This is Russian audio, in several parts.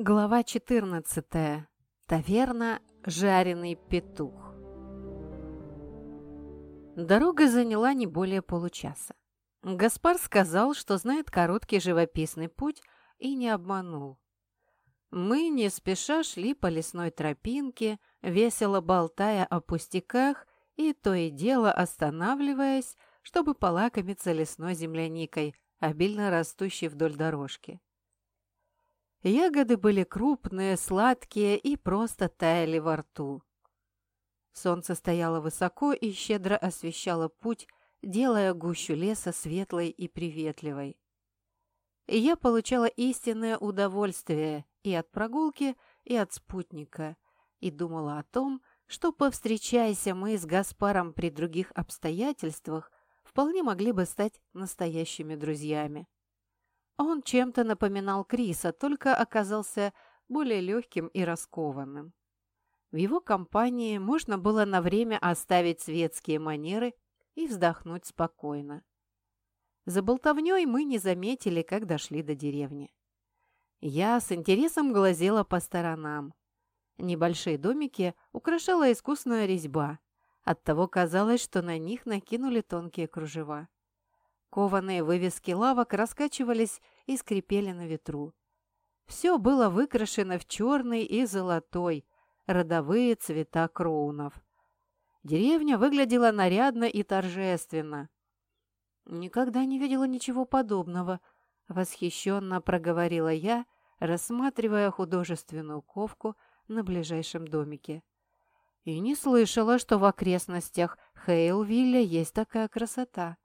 Глава 14. Таверна «Жареный петух». Дорога заняла не более получаса. Гаспар сказал, что знает короткий живописный путь, и не обманул. Мы не спеша шли по лесной тропинке, весело болтая о пустяках и то и дело останавливаясь, чтобы полакомиться лесной земляникой, обильно растущей вдоль дорожки. Ягоды были крупные, сладкие и просто таяли во рту. Солнце стояло высоко и щедро освещало путь, делая гущу леса светлой и приветливой. Я получала истинное удовольствие и от прогулки, и от спутника, и думала о том, что, повстречайся мы с Гаспаром при других обстоятельствах, вполне могли бы стать настоящими друзьями. Он чем-то напоминал Криса, только оказался более легким и раскованным. В его компании можно было на время оставить светские манеры и вздохнуть спокойно. За болтовней мы не заметили, как дошли до деревни. Я с интересом глазела по сторонам. Небольшие домики украшала искусная резьба. Оттого казалось, что на них накинули тонкие кружева. Кованые вывески лавок раскачивались и скрипели на ветру. Все было выкрашено в черный и золотой, родовые цвета кроунов. Деревня выглядела нарядно и торжественно. «Никогда не видела ничего подобного», — восхищенно проговорила я, рассматривая художественную ковку на ближайшем домике. «И не слышала, что в окрестностях Хейлвилля есть такая красота»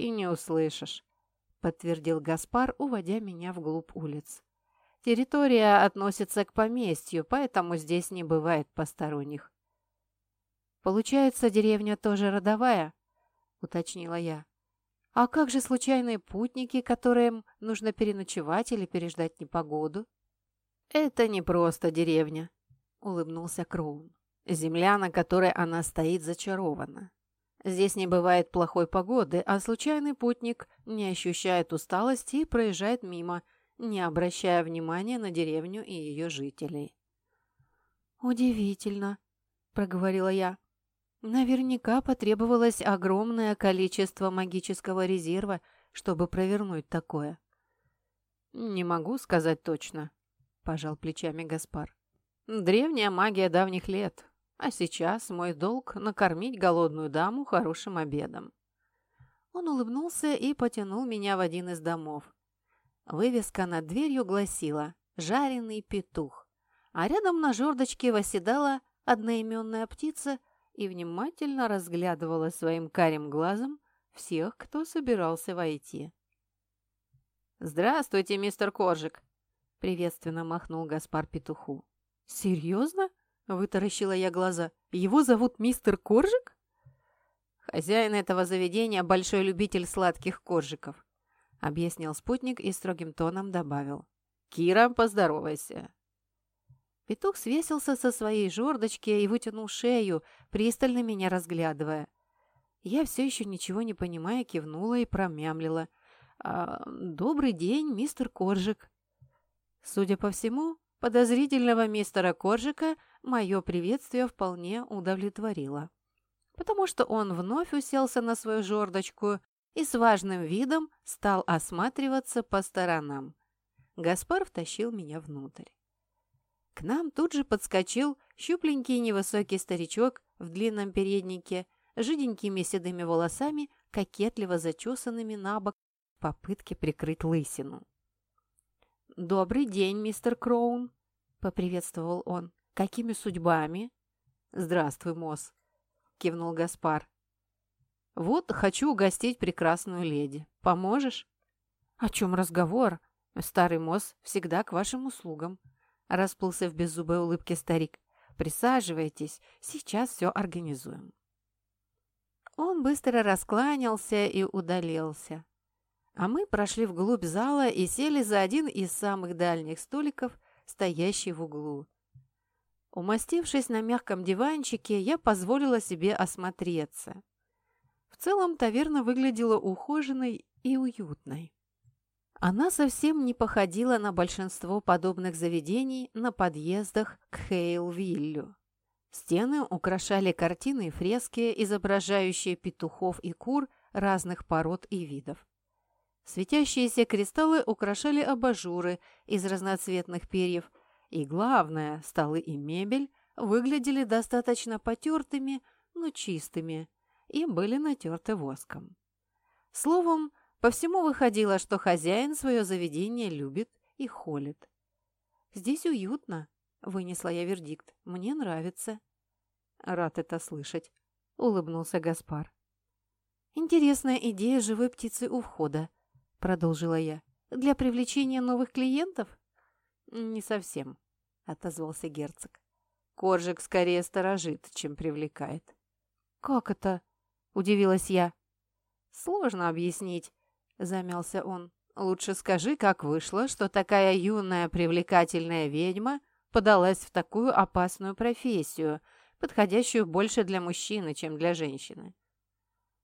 и не услышишь», — подтвердил Гаспар, уводя меня вглубь улиц. «Территория относится к поместью, поэтому здесь не бывает посторонних». «Получается, деревня тоже родовая?» — уточнила я. «А как же случайные путники, которым нужно переночевать или переждать непогоду?» «Это не просто деревня», — улыбнулся Кроун. «Земля, на которой она стоит, зачарована. Здесь не бывает плохой погоды, а случайный путник не ощущает усталости и проезжает мимо, не обращая внимания на деревню и ее жителей. «Удивительно», — проговорила я. «Наверняка потребовалось огромное количество магического резерва, чтобы провернуть такое». «Не могу сказать точно», — пожал плечами Гаспар. «Древняя магия давних лет. А сейчас мой долг — накормить голодную даму хорошим обедом. Он улыбнулся и потянул меня в один из домов. Вывеска над дверью гласила «Жареный петух», а рядом на жердочке восседала одноименная птица и внимательно разглядывала своим карим глазом всех, кто собирался войти. «Здравствуйте, мистер Коржик!» — приветственно махнул Гаспар петуху. «Серьезно?» Вытаращила я глаза. «Его зовут мистер Коржик?» «Хозяин этого заведения – большой любитель сладких коржиков», – объяснил спутник и строгим тоном добавил. «Кира, поздоровайся». Петух свесился со своей жердочки и вытянул шею, пристально меня разглядывая. Я все еще ничего не понимая кивнула и промямлила. «А, «Добрый день, мистер Коржик». Судя по всему, подозрительного мистера Коржика – мое приветствие вполне удовлетворило. Потому что он вновь уселся на свою жердочку и с важным видом стал осматриваться по сторонам. Гаспар втащил меня внутрь. К нам тут же подскочил щупленький невысокий старичок в длинном переднике, жиденькими седыми волосами, кокетливо зачесанными на бок в попытке прикрыть лысину. «Добрый день, мистер Кроун!» — поприветствовал он. Какими судьбами?» «Здравствуй, Мосс», — кивнул Гаспар. «Вот хочу угостить прекрасную леди. Поможешь?» «О чем разговор? Старый Мосс всегда к вашим услугам», — расплылся в беззубой улыбке старик. «Присаживайтесь, сейчас все организуем». Он быстро раскланялся и удалился. А мы прошли вглубь зала и сели за один из самых дальних столиков, стоящий в углу. Умастившись на мягком диванчике, я позволила себе осмотреться. В целом таверна выглядела ухоженной и уютной. Она совсем не походила на большинство подобных заведений на подъездах к Хейлвиллю. Стены украшали картины и фрески, изображающие петухов и кур разных пород и видов. Светящиеся кристаллы украшали абажуры из разноцветных перьев, и, главное, столы и мебель выглядели достаточно потертыми, но чистыми, и были натерты воском. Словом, по всему выходило, что хозяин свое заведение любит и холит. «Здесь уютно», — вынесла я вердикт. «Мне нравится». «Рад это слышать», — улыбнулся Гаспар. «Интересная идея живой птицы у входа», — продолжила я. «Для привлечения новых клиентов?» «Не совсем», — отозвался герцог. «Коржик скорее сторожит, чем привлекает». «Как это?» — удивилась я. «Сложно объяснить», — замялся он. «Лучше скажи, как вышло, что такая юная привлекательная ведьма подалась в такую опасную профессию, подходящую больше для мужчины, чем для женщины».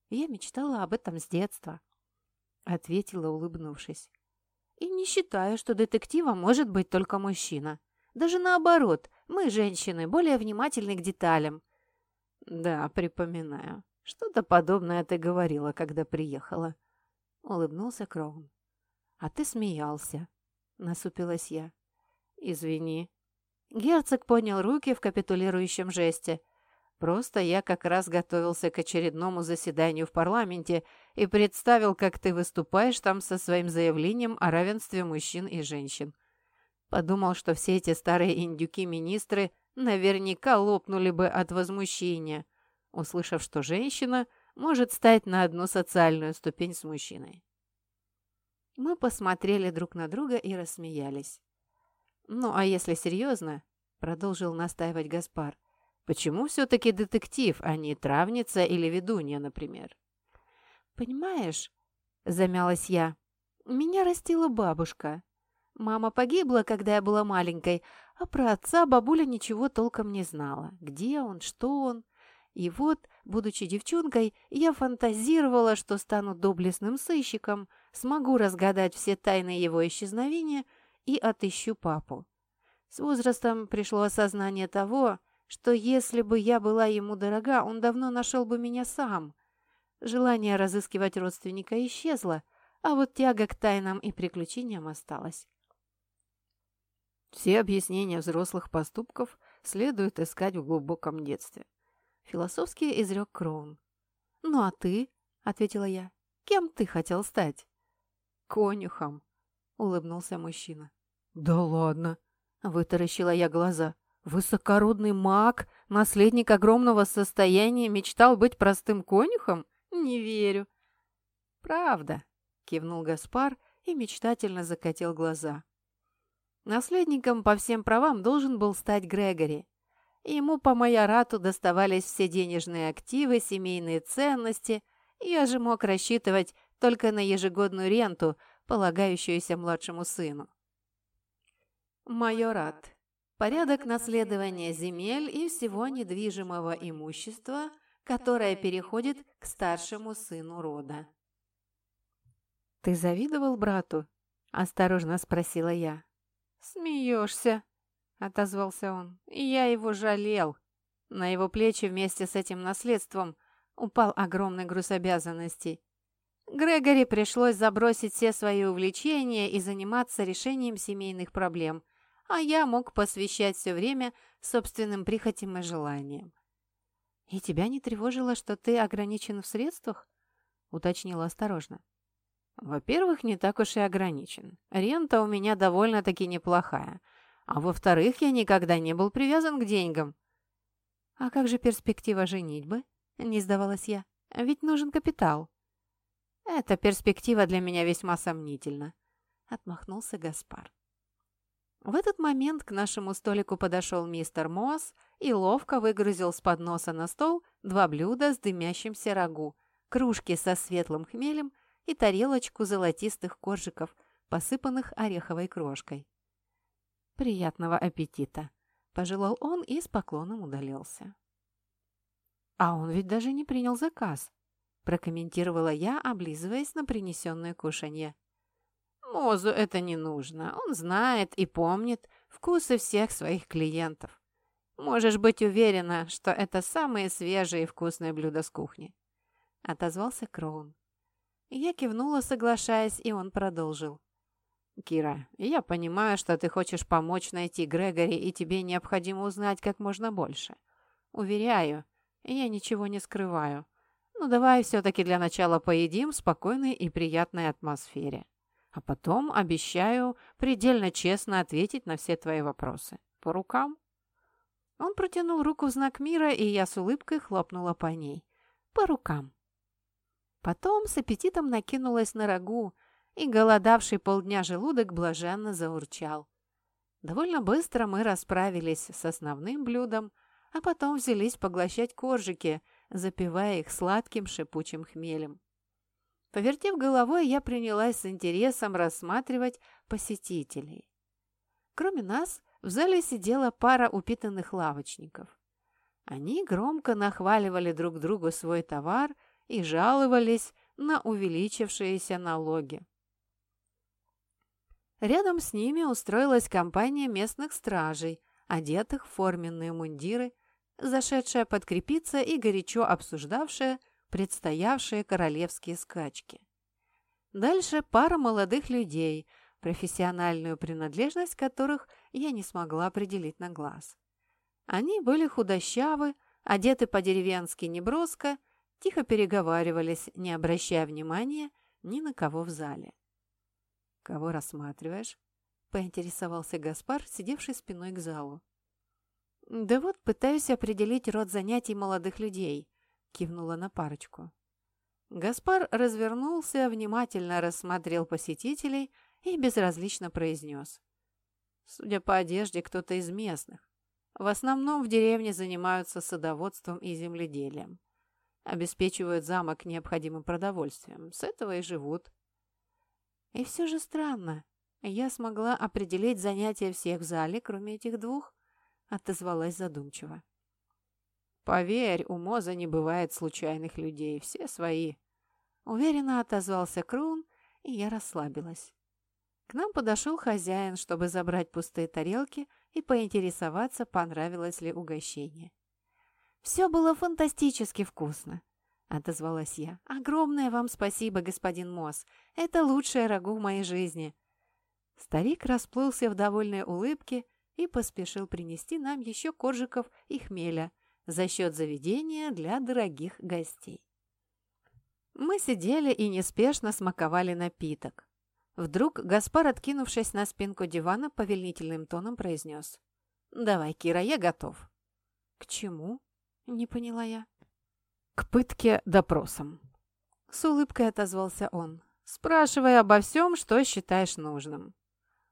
«Я мечтала об этом с детства», — ответила, улыбнувшись. «И не считаю, что детективом может быть только мужчина. Даже наоборот, мы, женщины, более внимательны к деталям». «Да, припоминаю. Что-то подобное ты говорила, когда приехала», — улыбнулся Кроун. «А ты смеялся», — насупилась я. «Извини». Герцог поднял руки в капитулирующем жесте — Просто я как раз готовился к очередному заседанию в парламенте и представил, как ты выступаешь там со своим заявлением о равенстве мужчин и женщин. Подумал, что все эти старые индюки-министры наверняка лопнули бы от возмущения, услышав, что женщина может стать на одну социальную ступень с мужчиной. Мы посмотрели друг на друга и рассмеялись. «Ну, а если серьезно?» — продолжил настаивать Гаспар. Почему все-таки детектив, а не травница или ведунья, например? «Понимаешь», — замялась я, — «меня растила бабушка. Мама погибла, когда я была маленькой, а про отца бабуля ничего толком не знала. Где он, что он. И вот, будучи девчонкой, я фантазировала, что стану доблестным сыщиком, смогу разгадать все тайны его исчезновения и отыщу папу. С возрастом пришло осознание того, что если бы я была ему дорога, он давно нашел бы меня сам. Желание разыскивать родственника исчезло, а вот тяга к тайнам и приключениям осталась. Все объяснения взрослых поступков следует искать в глубоком детстве. Философски изрек Кроун. «Ну а ты?» — ответила я. «Кем ты хотел стать?» «Конюхом», — улыбнулся мужчина. «Да ладно!» — вытаращила я глаза. Высокородный маг, наследник огромного состояния, мечтал быть простым конюхом? Не верю. Правда, кивнул Гаспар и мечтательно закатил глаза. Наследником по всем правам должен был стать Грегори. Ему по майорату доставались все денежные активы, семейные ценности. Я же мог рассчитывать только на ежегодную ренту, полагающуюся младшему сыну. Майорат порядок наследования земель и всего недвижимого имущества, которое переходит к старшему сыну рода. «Ты завидовал брату?» – осторожно спросила я. «Смеешься», – отозвался он. «Я его жалел. На его плечи вместе с этим наследством упал огромный груз обязанностей. Грегори пришлось забросить все свои увлечения и заниматься решением семейных проблем – а я мог посвящать все время собственным прихотям и желаниям. «И тебя не тревожило, что ты ограничен в средствах?» — уточнила осторожно. «Во-первых, не так уж и ограничен. Рента у меня довольно-таки неплохая. А во-вторых, я никогда не был привязан к деньгам». «А как же перспектива женитьбы?» — не сдавалась я. «Ведь нужен капитал». «Эта перспектива для меня весьма сомнительна», — отмахнулся Гаспар. В этот момент к нашему столику подошел мистер Мосс и ловко выгрузил с подноса на стол два блюда с дымящимся рагу, кружки со светлым хмелем и тарелочку золотистых коржиков, посыпанных ореховой крошкой. «Приятного аппетита!» – пожелал он и с поклоном удалился. «А он ведь даже не принял заказ», – прокомментировала я, облизываясь на принесенное кушанье. Мозу это не нужно. Он знает и помнит вкусы всех своих клиентов. Можешь быть уверена, что это самые свежие и вкусные блюда с кухни. Отозвался Кроун. Я кивнула, соглашаясь, и он продолжил. «Кира, я понимаю, что ты хочешь помочь найти Грегори, и тебе необходимо узнать как можно больше. Уверяю, я ничего не скрываю. Ну, давай все-таки для начала поедим в спокойной и приятной атмосфере. А потом, обещаю, предельно честно ответить на все твои вопросы. По рукам?» Он протянул руку в знак мира, и я с улыбкой хлопнула по ней. «По рукам». Потом с аппетитом накинулась на рагу, и голодавший полдня желудок блаженно заурчал. Довольно быстро мы расправились с основным блюдом, а потом взялись поглощать коржики, запивая их сладким шипучим хмелем. Повертев головой, я принялась с интересом рассматривать посетителей. Кроме нас, в зале сидела пара упитанных лавочников. Они громко нахваливали друг другу свой товар и жаловались на увеличившиеся налоги. Рядом с ними устроилась компания местных стражей, одетых в форменные мундиры, зашедшая подкрепиться и горячо обсуждавшая предстоявшие королевские скачки. Дальше пара молодых людей, профессиональную принадлежность которых я не смогла определить на глаз. Они были худощавы, одеты по-деревенски неброско, тихо переговаривались, не обращая внимания ни на кого в зале. «Кого рассматриваешь?» — поинтересовался Гаспар, сидевший спиной к залу. «Да вот пытаюсь определить род занятий молодых людей», — кивнула на парочку. Гаспар развернулся, внимательно рассмотрел посетителей и безразлично произнес. «Судя по одежде, кто-то из местных. В основном в деревне занимаются садоводством и земледелием. Обеспечивают замок необходимым продовольствием. С этого и живут. И все же странно. Я смогла определить занятия всех в зале, кроме этих двух, отозвалась задумчиво. «Поверь, у Моза не бывает случайных людей, все свои». Уверенно отозвался Крун, и я расслабилась. К нам подошел хозяин, чтобы забрать пустые тарелки и поинтересоваться, понравилось ли угощение. «Все было фантастически вкусно. — отозвалась я. «Огромное вам спасибо, господин Мосс. Это лучшее рагу в моей жизни». Старик расплылся в довольной улыбке и поспешил принести нам еще коржиков и хмеля за счет заведения для дорогих гостей. Мы сидели и неспешно смаковали напиток. Вдруг Гаспар, откинувшись на спинку дивана, повелительным тоном произнес. «Давай, Кира, я готов». «К чему?» — не поняла я. «К пытке допросом». С улыбкой отозвался он, спрашивая обо всем, что считаешь нужным.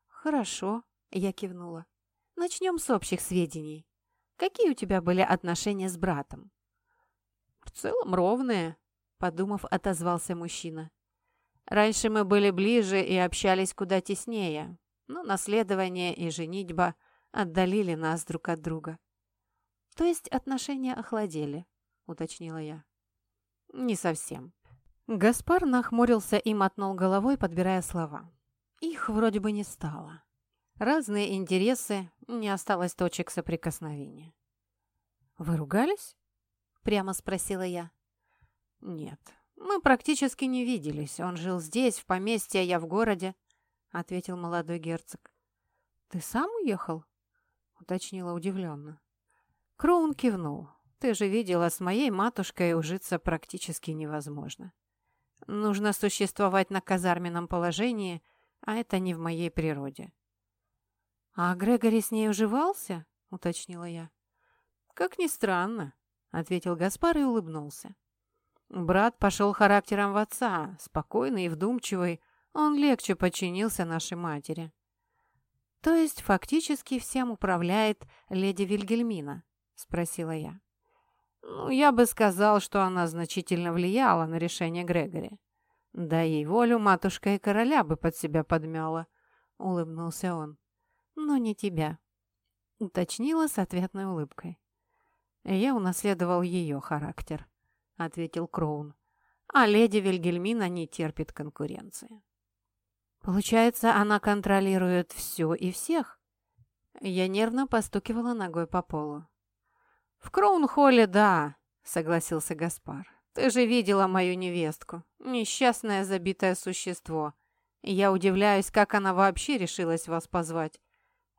«Хорошо», — я кивнула. «Начнем с общих сведений. Какие у тебя были отношения с братом?» «В целом ровные», — подумав, отозвался мужчина. «Раньше мы были ближе и общались куда теснее, но наследование и женитьба отдалили нас друг от друга». «То есть отношения охладели?» — уточнила я. «Не совсем». Гаспар нахмурился и мотнул головой, подбирая слова. Их вроде бы не стало. Разные интересы, не осталось точек соприкосновения. «Вы ругались?» — прямо спросила я. «Нет, мы практически не виделись. Он жил здесь, в поместье, а я в городе», — ответил молодой герцог. «Ты сам уехал?» — уточнила удивленно. Кроун кивнул. Ты же видела, с моей матушкой ужиться практически невозможно. Нужно существовать на казарменном положении, а это не в моей природе. «А Грегори с ней уживался?» — уточнила я. «Как ни странно», — ответил Гаспар и улыбнулся. Брат пошел характером в отца, спокойный и вдумчивый, он легче подчинился нашей матери. «То есть фактически всем управляет леди Вильгельмина?» — спросила я. Ну, я бы сказал, что она значительно влияла на решение Грегори. Да ей волю матушка и короля бы под себя подмяла, — улыбнулся он. Но не тебя, — уточнила с ответной улыбкой. Я унаследовал ее характер, — ответил Кроун. А леди Вильгельмина не терпит конкуренции. Получается, она контролирует все и всех? Я нервно постукивала ногой по полу. «В Кроун-холле, да», — согласился Гаспар. «Ты же видела мою невестку. Несчастное забитое существо. Я удивляюсь, как она вообще решилась вас позвать.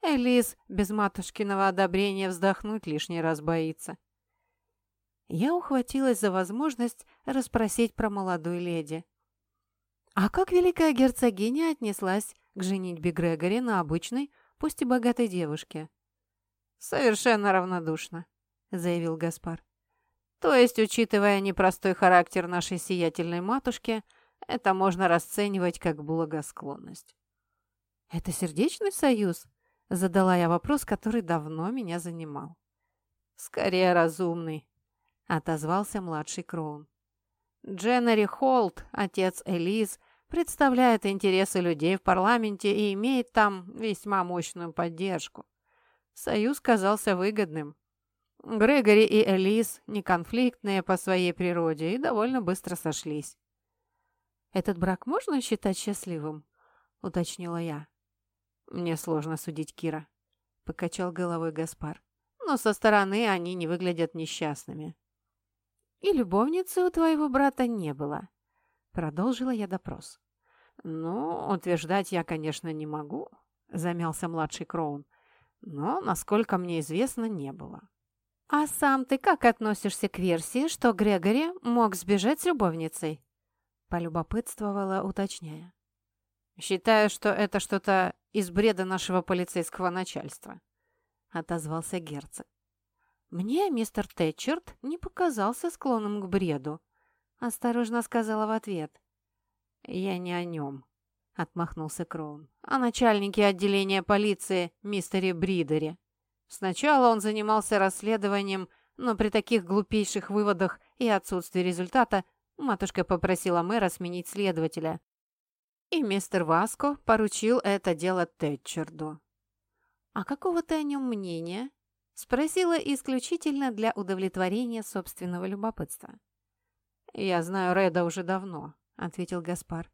Элис без матушкиного одобрения вздохнуть лишний раз боится». Я ухватилась за возможность расспросить про молодую леди. А как великая герцогиня отнеслась к женитьбе Грегори на обычной, пусть и богатой девушке? «Совершенно равнодушно», — заявил Гаспар. «То есть, учитывая непростой характер нашей сиятельной матушки, это можно расценивать как благосклонность». «Это сердечный союз?» — задала я вопрос, который давно меня занимал. «Скорее разумный», — отозвался младший Кроун. Дженнери Холт, отец Элиз, представляет интересы людей в парламенте и имеет там весьма мощную поддержку. Союз казался выгодным. Грегори и Элис неконфликтные по своей природе и довольно быстро сошлись. «Этот брак можно считать счастливым?» — уточнила я. «Мне сложно судить Кира», — покачал головой Гаспар. «Но со стороны они не выглядят несчастными». «И любовницы у твоего брата не было», — продолжила я допрос. «Ну, утверждать я, конечно, не могу», — замялся младший Кроун. «Но, насколько мне известно, не было». «А сам ты как относишься к версии, что Грегори мог сбежать с любовницей?» Полюбопытствовала, уточняя. «Считаю, что это что-то из бреда нашего полицейского начальства», — отозвался герцог. «Мне мистер Тэтчерт не показался склонным к бреду», — осторожно сказала в ответ. «Я не о нем», — отмахнулся Кроун, «а начальнике отделения полиции мистере Бридере. Сначала он занимался расследованием, но при таких глупейших выводах и отсутствии результата матушка попросила мэра сменить следователя. И мистер Васко поручил это дело Тэтчерду. «А какого ты о нем мнения?» Спросила исключительно для удовлетворения собственного любопытства. «Я знаю Реда уже давно», — ответил Гаспар.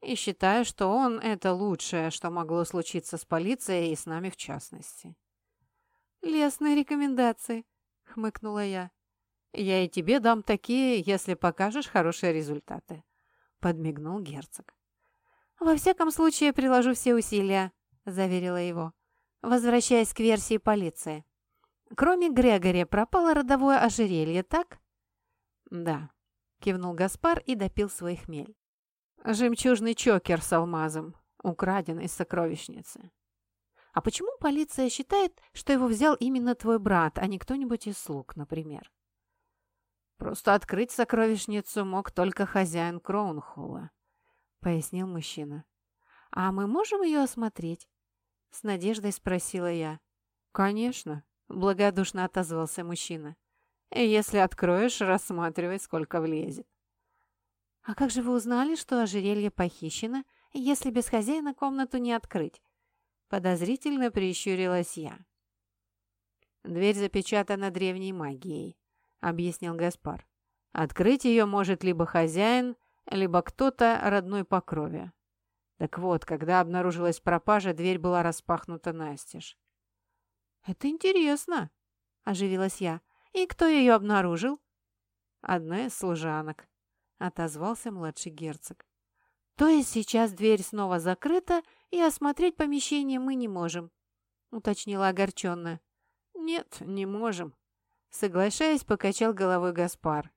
«И считаю, что он — это лучшее, что могло случиться с полицией и с нами в частности». «Лестные рекомендации», — хмыкнула я. «Я и тебе дам такие, если покажешь хорошие результаты», — подмигнул герцог. «Во всяком случае, приложу все усилия», — заверила его, возвращаясь к версии полиции. Кроме Грегори пропало родовое ожерелье, так? Да, кивнул Гаспар и допил свой хмель. Жемчужный чокер с алмазом, украден из сокровищницы. А почему полиция считает, что его взял именно твой брат, а не кто-нибудь из слуг, например? Просто открыть сокровищницу мог только хозяин Кроунхолла, пояснил мужчина. А мы можем ее осмотреть? С надеждой спросила я. Конечно, Благодушно отозвался мужчина. «Если откроешь, рассматривай, сколько влезет». «А как же вы узнали, что ожерелье похищено, если без хозяина комнату не открыть?» Подозрительно прищурилась я. «Дверь запечатана древней магией», — объяснил Гаспар. «Открыть ее может либо хозяин, либо кто-то родной по крови. Так вот, когда обнаружилась пропажа, дверь была распахнута настежь. «Это интересно», — оживилась я. «И кто ее обнаружил?» «Одна из служанок», — отозвался младший герцог. «То есть сейчас дверь снова закрыта, и осмотреть помещение мы не можем», — уточнила огорченно. «Нет, не можем», — соглашаясь, покачал головой Гаспар.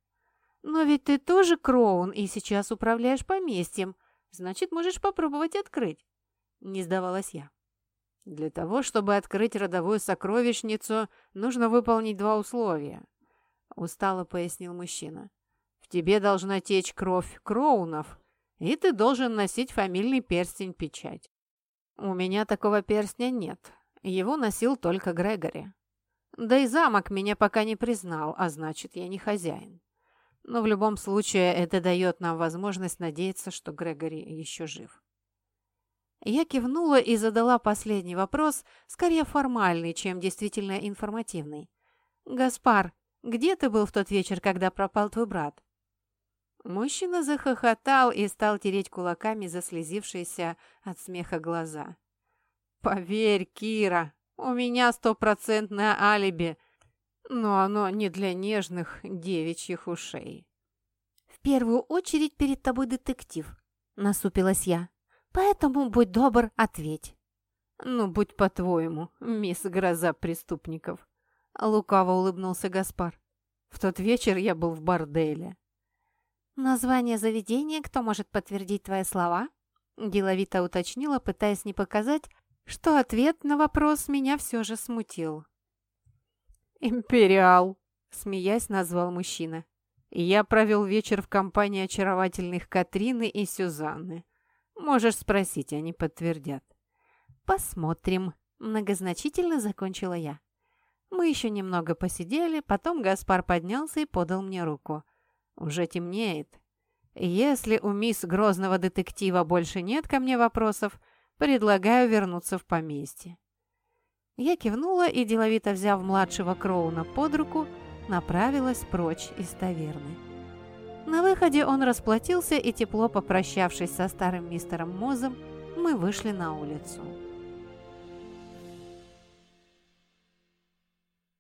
«Но ведь ты тоже Кроун и сейчас управляешь поместьем, значит, можешь попробовать открыть», — не сдавалась я. Для того, чтобы открыть родовую сокровищницу, нужно выполнить два условия, устало пояснил мужчина. В тебе должна течь кровь кроунов, и ты должен носить фамильный перстень-печать. У меня такого перстня нет. Его носил только Грегори. Да и замок меня пока не признал, а значит, я не хозяин. Но в любом случае это дает нам возможность надеяться, что Грегори еще жив. Я кивнула и задала последний вопрос, скорее формальный, чем действительно информативный. «Гаспар, где ты был в тот вечер, когда пропал твой брат?» Мужчина захохотал и стал тереть кулаками заслезившиеся от смеха глаза. «Поверь, Кира, у меня стопроцентное алиби, но оно не для нежных девичьих ушей». «В первую очередь перед тобой детектив», — насупилась я. «Поэтому будь добр, ответь». «Ну, будь по-твоему, мисс Гроза преступников», — лукаво улыбнулся Гаспар. «В тот вечер я был в борделе». «Название заведения, кто может подтвердить твои слова?» Деловито уточнила, пытаясь не показать, что ответ на вопрос меня все же смутил. «Империал», — смеясь назвал мужчина. «Я провел вечер в компании очаровательных Катрины и Сюзанны. Можешь спросить, они подтвердят». «Посмотрим», — многозначительно закончила я. Мы еще немного посидели, потом Гаспар поднялся и подал мне руку. «Уже темнеет. Если у мисс Грозного детектива больше нет ко мне вопросов, предлагаю вернуться в поместье». Я кивнула и, деловито взяв младшего Кроуна под руку, направилась прочь из таверны. На выходе он расплатился и, тепло попрощавшись со старым мистером Мозом, мы вышли на улицу.